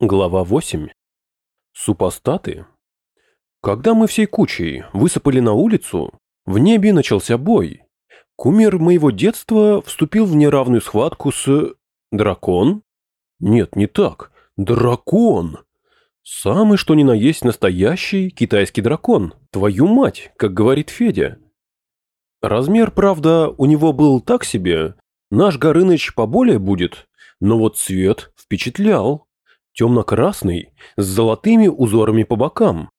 Глава 8. Супостаты. Когда мы всей кучей высыпали на улицу, в небе начался бой. Кумир моего детства вступил в неравную схватку с... Дракон? Нет, не так. Дракон! Самый что ни на есть настоящий китайский дракон. Твою мать, как говорит Федя. Размер, правда, у него был так себе. Наш Горыныч поболее будет, но вот цвет впечатлял темно-красный, с золотыми узорами по бокам.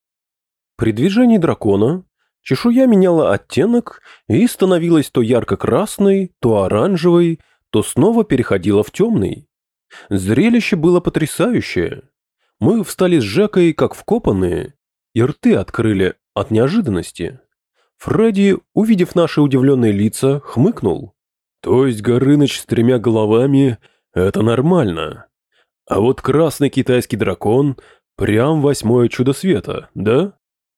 При движении дракона чешуя меняла оттенок и становилась то ярко-красной, то оранжевой, то снова переходила в темный. Зрелище было потрясающее. Мы встали с Жекой как вкопанные, и рты открыли от неожиданности. Фредди, увидев наши удивленные лица, хмыкнул. «То есть Горыныч с тремя головами – это нормально?» А вот красный китайский дракон – прям восьмое чудо света, да?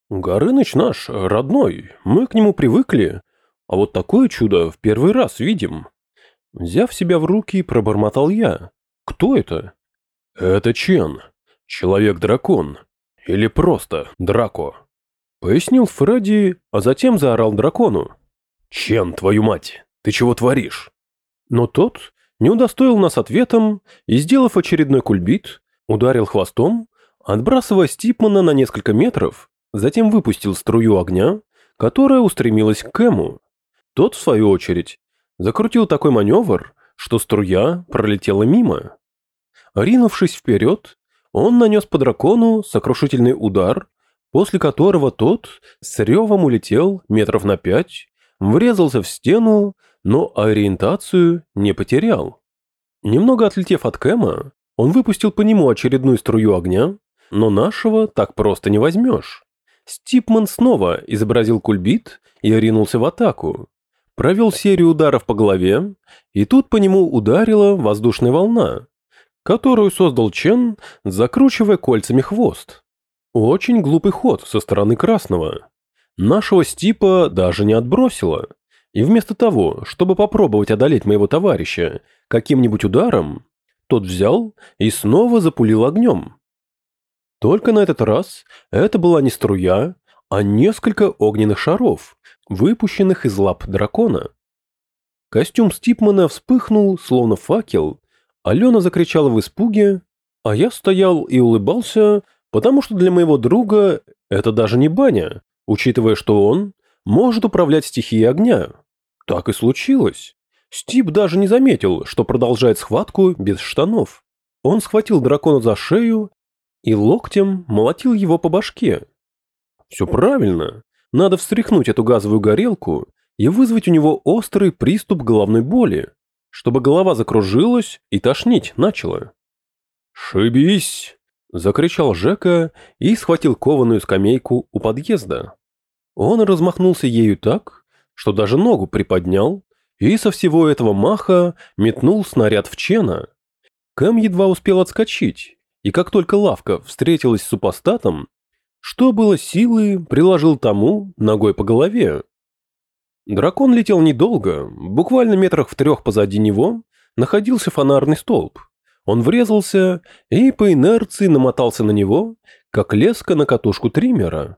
Горыныч наш, родной, мы к нему привыкли, а вот такое чудо в первый раз видим. Взяв себя в руки, пробормотал я. Кто это? Это Чен, человек-дракон, или просто Драко. Пояснил Фредди, а затем заорал дракону. Чен, твою мать, ты чего творишь? Но тот не удостоил нас ответом и, сделав очередной кульбит, ударил хвостом, отбрасывая Стипмана на несколько метров, затем выпустил струю огня, которая устремилась к Кэму. Тот, в свою очередь, закрутил такой маневр, что струя пролетела мимо. Ринувшись вперед, он нанес по дракону сокрушительный удар, после которого тот с ревом улетел метров на пять, врезался в стену но ориентацию не потерял. Немного отлетев от Кэма, он выпустил по нему очередную струю огня, но нашего так просто не возьмешь. Стипман снова изобразил кульбит и ринулся в атаку. Провел серию ударов по голове, и тут по нему ударила воздушная волна, которую создал Чен, закручивая кольцами хвост. Очень глупый ход со стороны красного. Нашего Стипа даже не отбросило. И вместо того, чтобы попробовать одолеть моего товарища каким-нибудь ударом, тот взял и снова запулил огнем. Только на этот раз это была не струя, а несколько огненных шаров, выпущенных из лап дракона. Костюм Стипмана вспыхнул, словно факел, Алена закричала в испуге, а я стоял и улыбался, потому что для моего друга это даже не баня, учитывая, что он может управлять стихией огня. Так и случилось. Стип даже не заметил, что продолжает схватку без штанов. Он схватил дракона за шею и локтем молотил его по башке. Все правильно. Надо встряхнуть эту газовую горелку и вызвать у него острый приступ головной боли, чтобы голова закружилась и тошнить начала. «Шибись!» – закричал Жека и схватил кованую скамейку у подъезда. Он размахнулся ею так, что даже ногу приподнял и со всего этого маха метнул снаряд в Чена. Кэм едва успел отскочить, и как только лавка встретилась с супостатом, что было силы, приложил тому ногой по голове. Дракон летел недолго, буквально метрах в трех позади него находился фонарный столб. Он врезался и по инерции намотался на него, как леска на катушку триммера.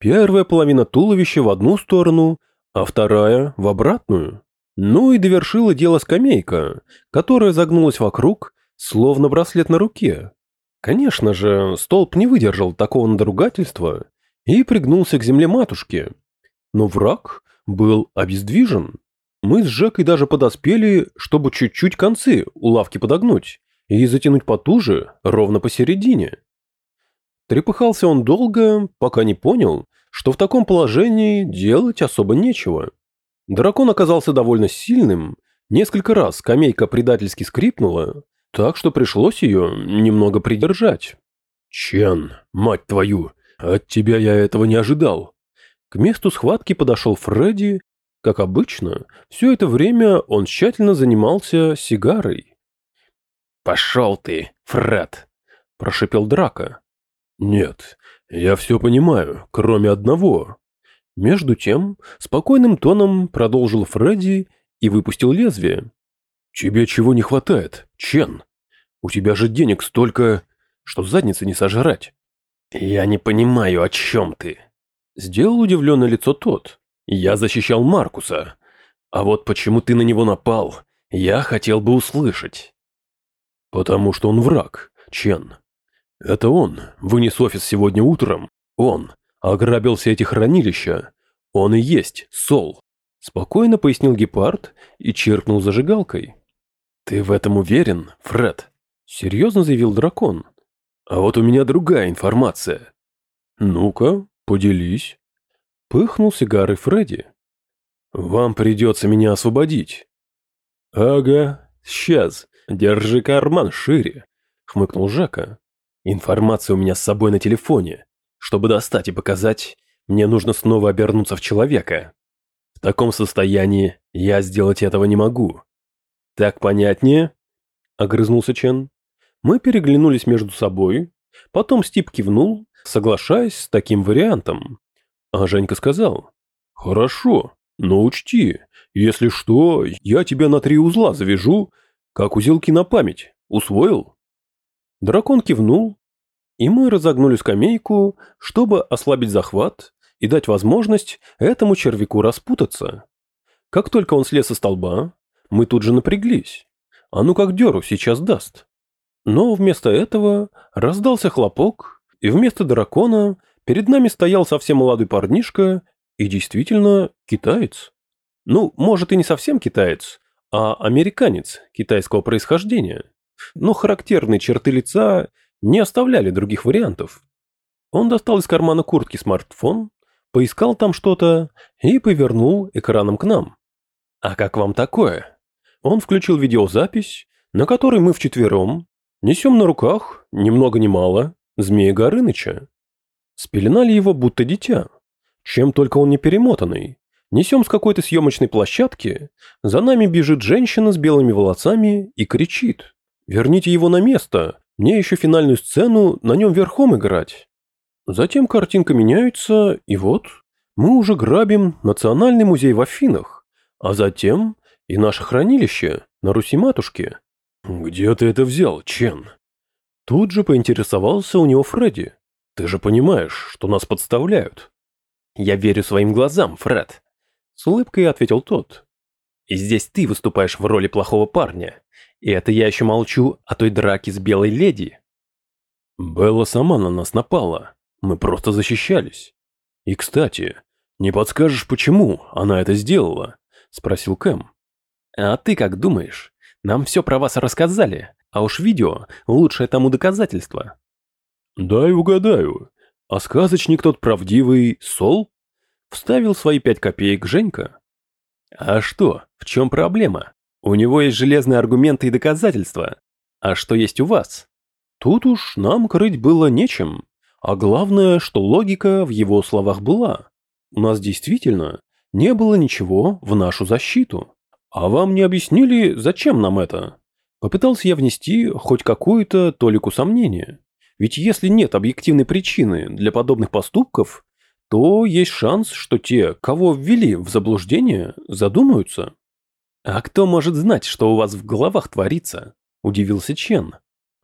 Первая половина туловища в одну сторону, а вторая в обратную. Ну и довершила дело скамейка, которая загнулась вокруг, словно браслет на руке. Конечно же, столб не выдержал такого надругательства и пригнулся к земле матушки. Но враг был обездвижен. Мы с Жекой даже подоспели, чтобы чуть-чуть концы у лавки подогнуть и затянуть потуже, ровно посередине. Трепыхался он долго, пока не понял, что в таком положении делать особо нечего. Дракон оказался довольно сильным, несколько раз скамейка предательски скрипнула, так что пришлось ее немного придержать. «Чен, мать твою, от тебя я этого не ожидал!» К месту схватки подошел Фредди. Как обычно, все это время он тщательно занимался сигарой. «Пошел ты, Фред!» – прошипел Драка. «Нет, я все понимаю, кроме одного». Между тем, спокойным тоном продолжил Фредди и выпустил лезвие. «Тебе чего не хватает, Чен? У тебя же денег столько, что задницы не сожрать. Я не понимаю, о чем ты. Сделал удивленное лицо тот. Я защищал Маркуса. А вот почему ты на него напал, я хотел бы услышать. Потому что он враг, Чен. Это он вынес офис сегодня утром. Он ограбил все эти хранилища. Он и есть Сол. Спокойно пояснил Гепард и черкнул зажигалкой. «Ты в этом уверен, Фред?» Серьезно заявил дракон. «А вот у меня другая информация». «Ну-ка, поделись». Пыхнул сигарой Фредди. «Вам придется меня освободить». «Ага, сейчас, держи карман шире», — хмыкнул Жака. «Информация у меня с собой на телефоне. Чтобы достать и показать, мне нужно снова обернуться в человека. В таком состоянии я сделать этого не могу. Так понятнее? Огрызнулся Чен. Мы переглянулись между собой. Потом Стип кивнул, соглашаясь с таким вариантом. А Женька сказал. Хорошо, но учти, если что, я тебя на три узла завяжу, как узелки на память. Усвоил? Дракон кивнул, и мы разогнули скамейку, чтобы ослабить захват и дать возможность этому червяку распутаться. Как только он слез со столба, мы тут же напряглись. А ну как дёру сейчас даст. Но вместо этого раздался хлопок, и вместо дракона перед нами стоял совсем молодой парнишка и действительно китаец. Ну, может и не совсем китаец, а американец китайского происхождения. Но характерные черты лица не оставляли других вариантов. Он достал из кармана куртки смартфон, поискал там что-то и повернул экраном к нам. «А как вам такое?» Он включил видеозапись, на которой мы вчетвером несем на руках, ни много ни мало, змея Горыныча. Спеленали его будто дитя, чем только он не перемотанный. Несем с какой-то съемочной площадки, за нами бежит женщина с белыми волосами и кричит. «Верните его на место, мне еще финальную сцену на нем верхом играть». Затем картинка меняется, и вот мы уже грабим Национальный музей в Афинах, а затем и наше хранилище на Руси-матушке. «Где ты это взял, Чен?» Тут же поинтересовался у него Фредди. «Ты же понимаешь, что нас подставляют». «Я верю своим глазам, Фред», — с улыбкой ответил тот. «И здесь ты выступаешь в роли плохого парня. И это я еще молчу о той драке с белой леди». Белла сама на нас напала. Мы просто защищались. И, кстати, не подскажешь, почему она это сделала? Спросил Кэм. А ты как думаешь? Нам все про вас рассказали, а уж видео – лучшее тому доказательство. Дай угадаю. А сказочник тот правдивый Сол? Вставил свои пять копеек Женька. А что, в чем проблема? У него есть железные аргументы и доказательства. А что есть у вас? Тут уж нам крыть было нечем. А главное, что логика в его словах была. У нас действительно не было ничего в нашу защиту. А вам не объяснили, зачем нам это? Попытался я внести хоть какую-то толику сомнения. Ведь если нет объективной причины для подобных поступков, то есть шанс, что те, кого ввели в заблуждение, задумаются. «А кто может знать, что у вас в головах творится?» – удивился Чен.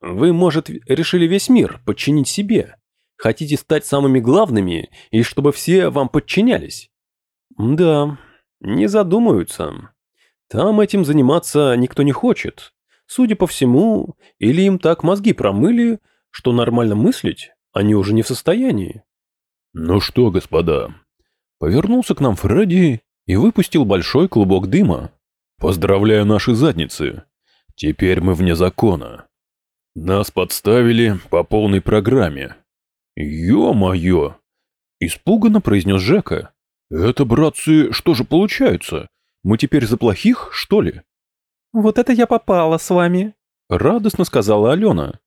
«Вы, может, решили весь мир подчинить себе, Хотите стать самыми главными и чтобы все вам подчинялись? Да, не задумаются. Там этим заниматься никто не хочет. Судя по всему, или им так мозги промыли, что нормально мыслить они уже не в состоянии. Ну что, господа, повернулся к нам Фредди и выпустил большой клубок дыма. Поздравляю наши задницы. Теперь мы вне закона. Нас подставили по полной программе. «Ё-моё!» – испуганно произнес Жека. «Это, братцы, что же получается? Мы теперь за плохих, что ли?» «Вот это я попала с вами!» – радостно сказала Алена.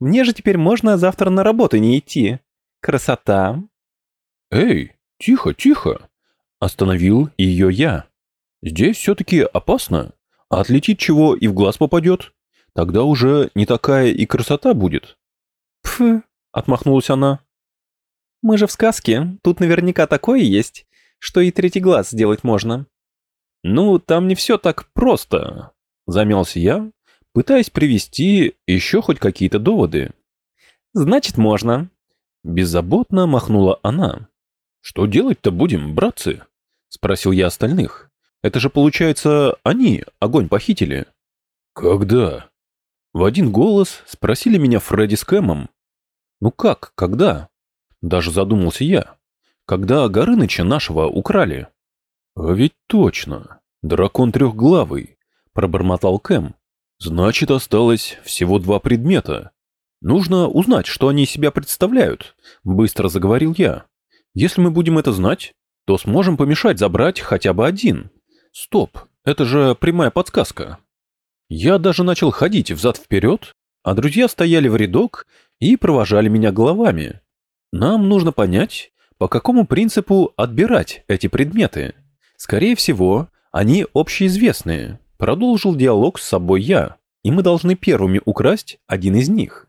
«Мне же теперь можно завтра на работу не идти. Красота!» «Эй, тихо, тихо!» – остановил ее я. «Здесь все-таки опасно, а отлетит чего и в глаз попадет. Тогда уже не такая и красота будет». «Пф, Отмахнулась она. Мы же в сказке, тут наверняка такое есть, что и третий глаз сделать можно. Ну, там не все так просто, замялся я, пытаясь привести еще хоть какие-то доводы. Значит, можно. Беззаботно махнула она. Что делать-то будем, братцы? Спросил я остальных. Это же, получается, они огонь похитили. Когда? В один голос спросили меня Фредди с Кэмом. Ну как, когда? Даже задумался я. Когда Горыныча нашего украли. А ведь точно. Дракон трехглавый. Пробормотал Кэм. Значит, осталось всего два предмета. Нужно узнать, что они из себя представляют. Быстро заговорил я. Если мы будем это знать, то сможем помешать забрать хотя бы один. Стоп, это же прямая подсказка. Я даже начал ходить взад-вперед, а друзья стояли в рядок и провожали меня головами. Нам нужно понять, по какому принципу отбирать эти предметы. Скорее всего, они общеизвестные. Продолжил диалог с собой я, и мы должны первыми украсть один из них.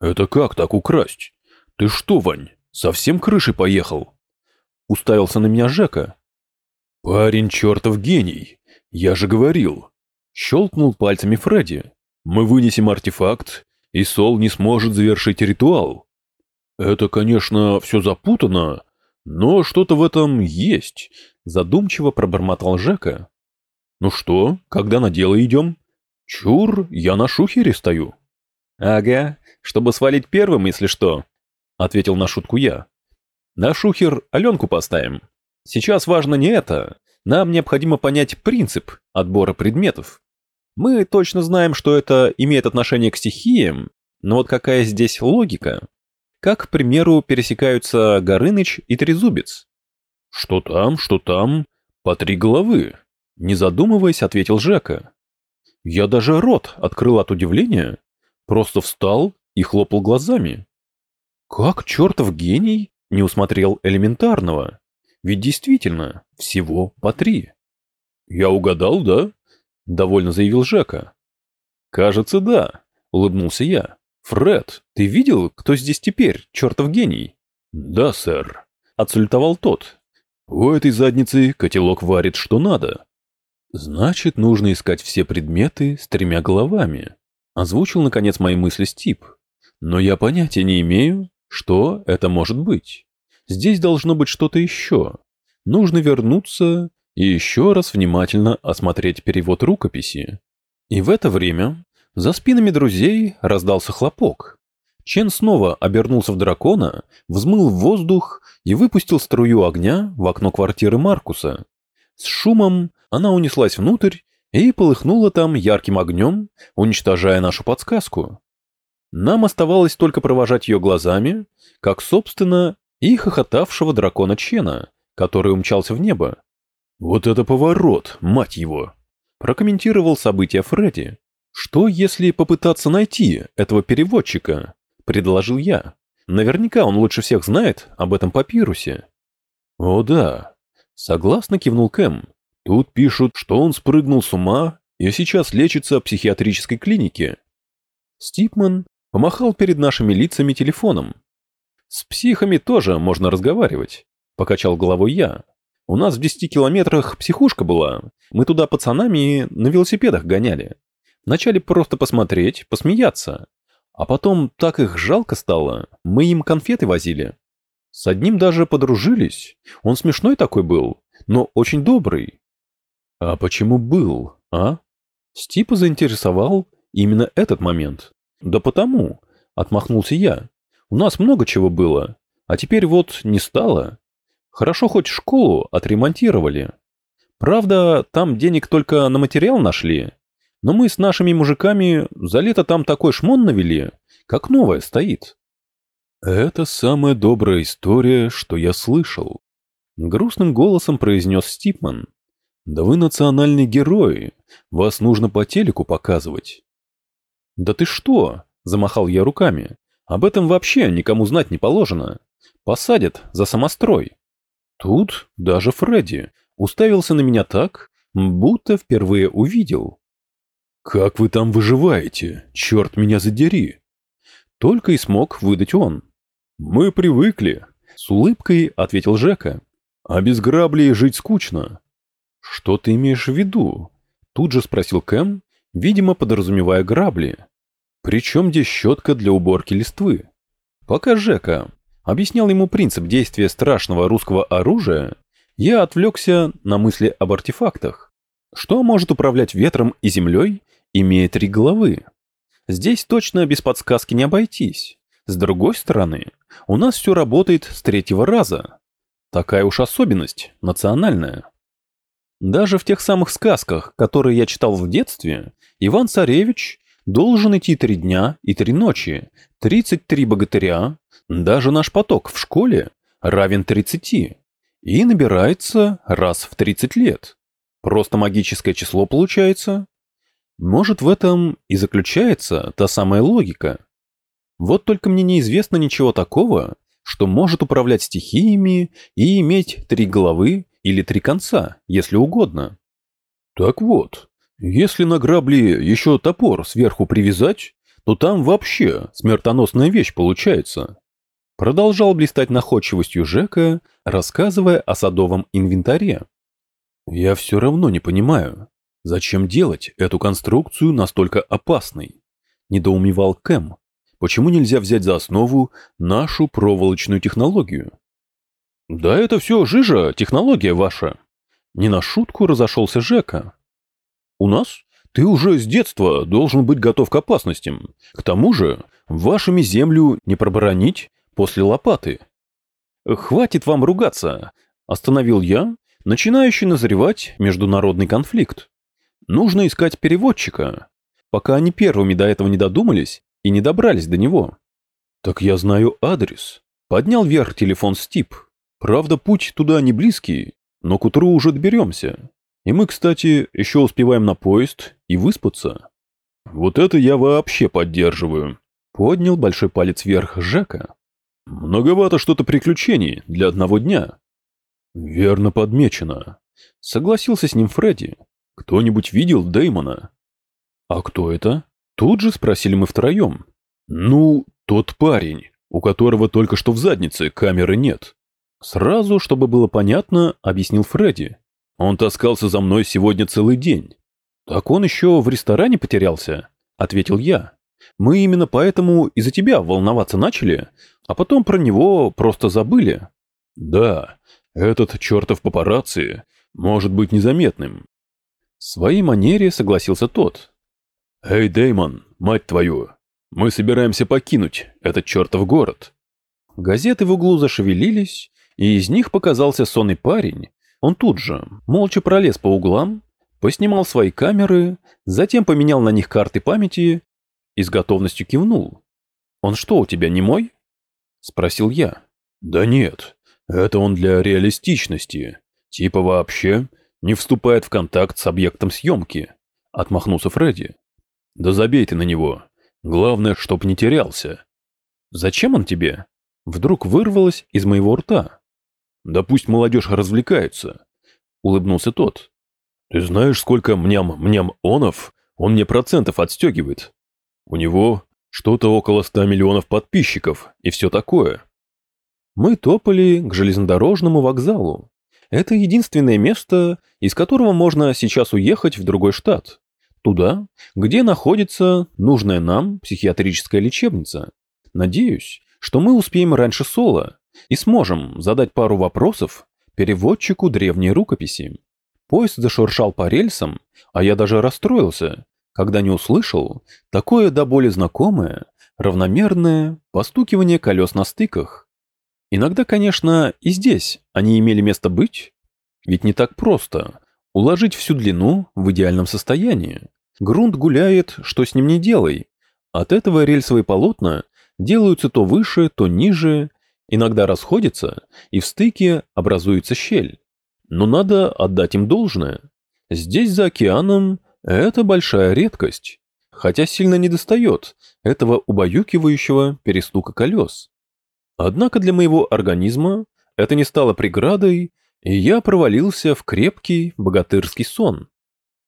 «Это как так украсть? Ты что, Вань, совсем крышей поехал?» Уставился на меня Жека. «Парень чертов гений, я же говорил, Щелкнул пальцами Фредди. «Мы вынесем артефакт, и Сол не сможет завершить ритуал». «Это, конечно, все запутано, но что-то в этом есть», — задумчиво пробормотал Жека. «Ну что, когда на дело идем?» «Чур, я на шухере стою». «Ага, чтобы свалить первым, если что», — ответил на шутку я. «На шухер Аленку поставим. Сейчас важно не это. Нам необходимо понять принцип отбора предметов. Мы точно знаем, что это имеет отношение к стихиям, но вот какая здесь логика? Как, к примеру, пересекаются Горыныч и Трезубец? Что там, что там, по три головы, не задумываясь, ответил Жека. Я даже рот открыл от удивления, просто встал и хлопал глазами. Как чертов гений не усмотрел элементарного? Ведь действительно, всего по три. Я угадал, да? — довольно заявил Жека. «Кажется, да», — улыбнулся я. «Фред, ты видел, кто здесь теперь, чертов гений?» «Да, сэр», — отсультовал тот. «У этой задницы котелок варит что надо». «Значит, нужно искать все предметы с тремя головами», — озвучил, наконец, мои мысли Стип. «Но я понятия не имею, что это может быть. Здесь должно быть что-то еще. Нужно вернуться и еще раз внимательно осмотреть перевод рукописи. И в это время за спинами друзей раздался хлопок. Чен снова обернулся в дракона, взмыл в воздух и выпустил струю огня в окно квартиры Маркуса. С шумом она унеслась внутрь и полыхнула там ярким огнем, уничтожая нашу подсказку. Нам оставалось только провожать ее глазами, как, собственно, и хохотавшего дракона Чена, который умчался в небо. «Вот это поворот, мать его!» Прокомментировал события Фредди. «Что, если попытаться найти этого переводчика?» Предложил я. Наверняка он лучше всех знает об этом папирусе. «О да», — согласно кивнул Кэм. «Тут пишут, что он спрыгнул с ума и сейчас лечится в психиатрической клинике». Стипман помахал перед нашими лицами телефоном. «С психами тоже можно разговаривать», — покачал головой я. У нас в 10 километрах психушка была. Мы туда пацанами на велосипедах гоняли. Вначале просто посмотреть, посмеяться. А потом так их жалко стало, мы им конфеты возили. С одним даже подружились. Он смешной такой был, но очень добрый. А почему был, а? Стипа заинтересовал именно этот момент. Да потому, отмахнулся я. У нас много чего было, а теперь вот не стало. Хорошо хоть школу отремонтировали. Правда, там денег только на материал нашли. Но мы с нашими мужиками за лето там такой шмон навели, как новая стоит. Это самая добрая история, что я слышал. Грустным голосом произнес Стипман. Да вы национальный герой. Вас нужно по телеку показывать. Да ты что? Замахал я руками. Об этом вообще никому знать не положено. Посадят за самострой. Тут даже Фредди уставился на меня так, будто впервые увидел. «Как вы там выживаете? Черт меня задери!» Только и смог выдать он. «Мы привыкли», — с улыбкой ответил Жека. «А без граблей жить скучно». «Что ты имеешь в виду?» Тут же спросил Кэм, видимо, подразумевая грабли. «Причем здесь щетка для уборки листвы?» Пока Жека объяснял ему принцип действия страшного русского оружия, я отвлекся на мысли об артефактах. Что может управлять ветром и землей, имея три головы? Здесь точно без подсказки не обойтись. С другой стороны, у нас все работает с третьего раза. Такая уж особенность, национальная. Даже в тех самых сказках, которые я читал в детстве, Иван-Царевич должен идти три дня и три ночи, 33 богатыря, даже наш поток в школе равен 30 и набирается раз в 30 лет. Просто магическое число получается. Может, в этом и заключается та самая логика. Вот только мне неизвестно ничего такого, что может управлять стихиями и иметь три головы или три конца, если угодно. Так вот, если на грабли еще топор сверху привязать, то там вообще смертоносная вещь получается. Продолжал блистать находчивостью Жека, рассказывая о садовом инвентаре. Я все равно не понимаю, зачем делать эту конструкцию настолько опасной? Недоумевал Кэм. Почему нельзя взять за основу нашу проволочную технологию? Да это все жижа, технология ваша. Не на шутку разошелся Жека. У нас ты уже с детства должен быть готов к опасностям. К тому же, вашими землю не проборонить после лопаты. Хватит вам ругаться, остановил я, начинающий назревать международный конфликт. Нужно искать переводчика, пока они первыми до этого не додумались и не добрались до него. Так я знаю адрес. Поднял вверх телефон Стип. Правда, путь туда не близкий, но к утру уже доберемся. И мы, кстати, еще успеваем на поезд и выспаться. Вот это я вообще поддерживаю. Поднял большой палец вверх Жека. Многовато что-то приключений для одного дня. Верно подмечено. Согласился с ним Фредди. Кто-нибудь видел Дэймона? А кто это? Тут же спросили мы втроем. Ну, тот парень, у которого только что в заднице камеры нет. Сразу, чтобы было понятно, объяснил Фредди. Он таскался за мной сегодня целый день. Так он еще в ресторане потерялся, ответил я. Мы именно поэтому из-за тебя волноваться начали, а потом про него просто забыли. Да, этот чертов папарацци может быть незаметным. В своей манере согласился тот. Эй, Дэймон, мать твою, мы собираемся покинуть этот чертов город. Газеты в углу зашевелились, и из них показался сонный парень он тут же молча пролез по углам, поснимал свои камеры, затем поменял на них карты памяти и с готовностью кивнул. «Он что, у тебя не мой?» — спросил я. «Да нет, это он для реалистичности. Типа вообще не вступает в контакт с объектом съемки», — отмахнулся Фредди. «Да забей ты на него. Главное, чтоб не терялся». «Зачем он тебе?» Вдруг вырвалось из моего рта. Да пусть молодежь развлекается, улыбнулся тот. Ты знаешь, сколько мням-мням-онов он мне процентов отстегивает? У него что-то около ста миллионов подписчиков и все такое. Мы топали к железнодорожному вокзалу. Это единственное место, из которого можно сейчас уехать в другой штат. Туда, где находится нужная нам психиатрическая лечебница. Надеюсь, что мы успеем раньше Соло, и сможем задать пару вопросов переводчику древней рукописи. Поезд зашуршал по рельсам, а я даже расстроился, когда не услышал такое до боли знакомое, равномерное постукивание колес на стыках. Иногда, конечно, и здесь они имели место быть, ведь не так просто уложить всю длину в идеальном состоянии. Грунт гуляет, что с ним не делай. От этого рельсовые полотна делаются то выше, то ниже, иногда расходятся, и в стыке образуется щель. Но надо отдать им должное. Здесь, за океаном, это большая редкость, хотя сильно недостает этого убаюкивающего перестука колес. Однако для моего организма это не стало преградой, и я провалился в крепкий богатырский сон.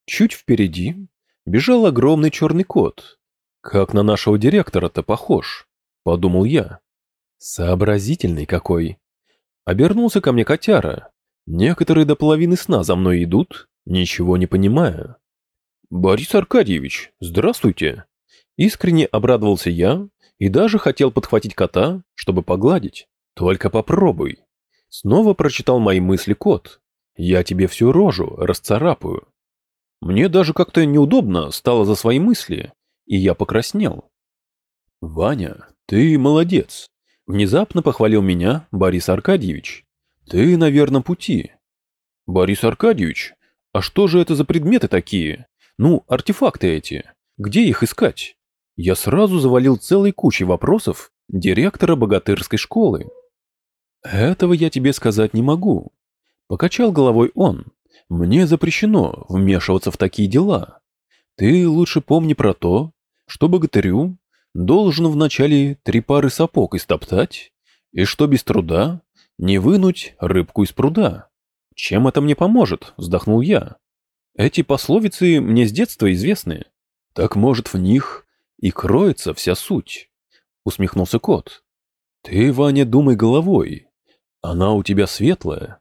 Чуть впереди бежал огромный черный кот. Как на нашего директора-то похож, подумал я. Сообразительный какой. Обернулся ко мне котяра. Некоторые до половины сна за мной идут, ничего не понимая. «Борис Аркадьевич, здравствуйте!» Искренне обрадовался я и даже хотел подхватить кота, чтобы погладить. Только попробуй. Снова прочитал мои мысли кот. Я тебе всю рожу расцарапаю. Мне даже как-то неудобно стало за свои мысли, и я покраснел. «Ваня, ты молодец!» Внезапно похвалил меня Борис Аркадьевич. «Ты на верном пути». «Борис Аркадьевич, а что же это за предметы такие? Ну, артефакты эти. Где их искать?» Я сразу завалил целой кучей вопросов директора богатырской школы. «Этого я тебе сказать не могу», — покачал головой он. «Мне запрещено вмешиваться в такие дела. Ты лучше помни про то, что богатырю должен вначале три пары сапог истоптать, и что без труда не вынуть рыбку из пруда. Чем это мне поможет?» — вздохнул я. «Эти пословицы мне с детства известны. Так может в них и кроется вся суть, усмехнулся кот. Ты, Ваня, думай головой. Она у тебя светлая.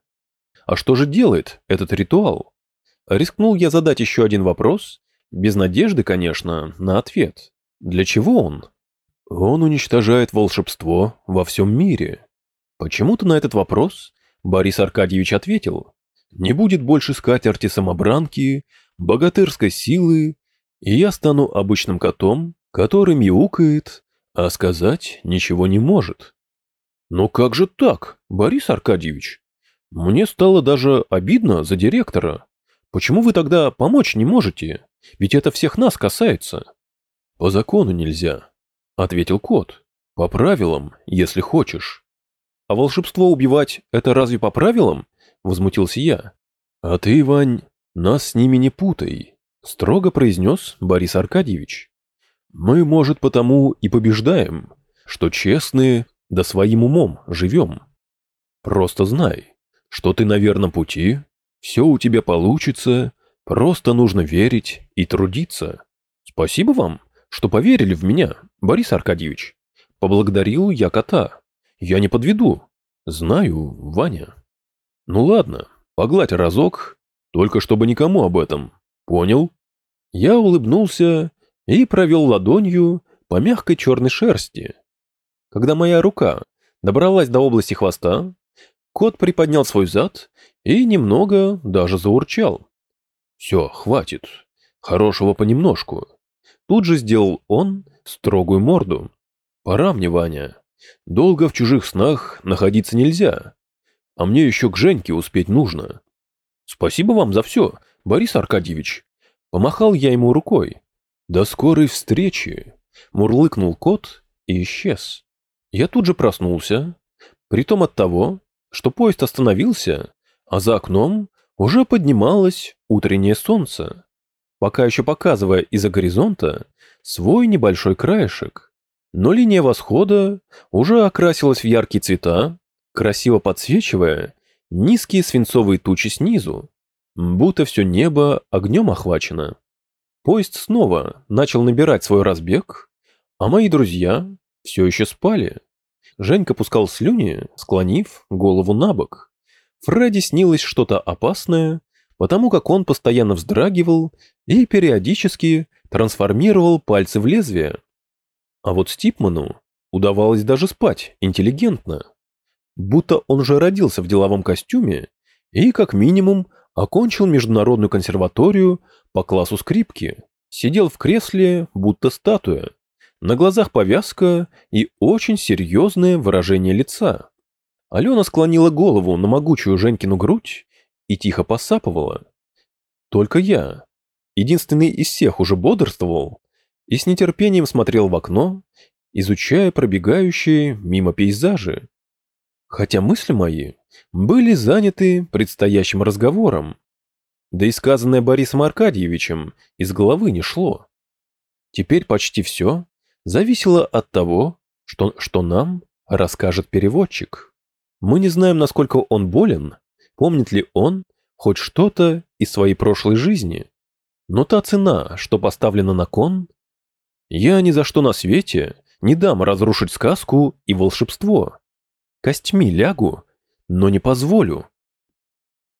А что же делает этот ритуал? Рискнул я задать еще один вопрос, без надежды, конечно, на ответ. Для чего он? Он уничтожает волшебство во всем мире. Почему-то на этот вопрос Борис Аркадьевич ответил. Не будет больше скатерти-самобранки, богатырской силы, и я стану обычным котом, который мяукает, а сказать ничего не может. Но как же так, Борис Аркадьевич? Мне стало даже обидно за директора. Почему вы тогда помочь не можете? Ведь это всех нас касается. По закону нельзя, ответил кот. По правилам, если хочешь. А волшебство убивать — это разве по правилам? Возмутился я. А ты, Вань, нас с ними не путай, строго произнес Борис Аркадьевич. Мы, может, потому и побеждаем, что честные, да своим умом живем. Просто знай, что ты на верном пути, все у тебя получится, просто нужно верить и трудиться. Спасибо вам, что поверили в меня, Борис Аркадьевич. Поблагодарил я кота. Я не подведу. Знаю, Ваня. Ну ладно, погладь разок, только чтобы никому об этом. Понял? Я улыбнулся и провел ладонью по мягкой черной шерсти. Когда моя рука добралась до области хвоста, кот приподнял свой зад и немного даже заурчал. «Все, хватит. Хорошего понемножку». Тут же сделал он строгую морду. «Пора мне, Ваня. Долго в чужих снах находиться нельзя. А мне еще к Женьке успеть нужно. Спасибо вам за все, Борис Аркадьевич». Помахал я ему рукой. «До скорой встречи!» — мурлыкнул кот и исчез. Я тут же проснулся, притом от того, что поезд остановился, а за окном уже поднималось утреннее солнце, пока еще показывая из-за горизонта свой небольшой краешек. Но линия восхода уже окрасилась в яркие цвета, красиво подсвечивая низкие свинцовые тучи снизу, будто все небо огнем охвачено. Поезд снова начал набирать свой разбег, а мои друзья все еще спали. Женька пускал слюни, склонив голову на бок. Фредди снилось что-то опасное, потому как он постоянно вздрагивал и периодически трансформировал пальцы в лезвие. А вот Стипману удавалось даже спать интеллигентно. Будто он же родился в деловом костюме и, как минимум, окончил международную консерваторию по классу скрипки, сидел в кресле, будто статуя. На глазах повязка и очень серьезное выражение лица. Алена склонила голову на могучую Женькину грудь и тихо посапывала. Только я, единственный из всех, уже бодрствовал и с нетерпением смотрел в окно, изучая пробегающие мимо пейзажи. Хотя мысли мои были заняты предстоящим разговором, да и сказанное Борисом Аркадьевичем из головы не шло. Теперь почти все зависело от того, что, что нам расскажет переводчик. Мы не знаем, насколько он болен, помнит ли он хоть что-то из своей прошлой жизни. Но та цена, что поставлена на кон, я ни за что на свете не дам разрушить сказку и волшебство. Костьми лягу, но не позволю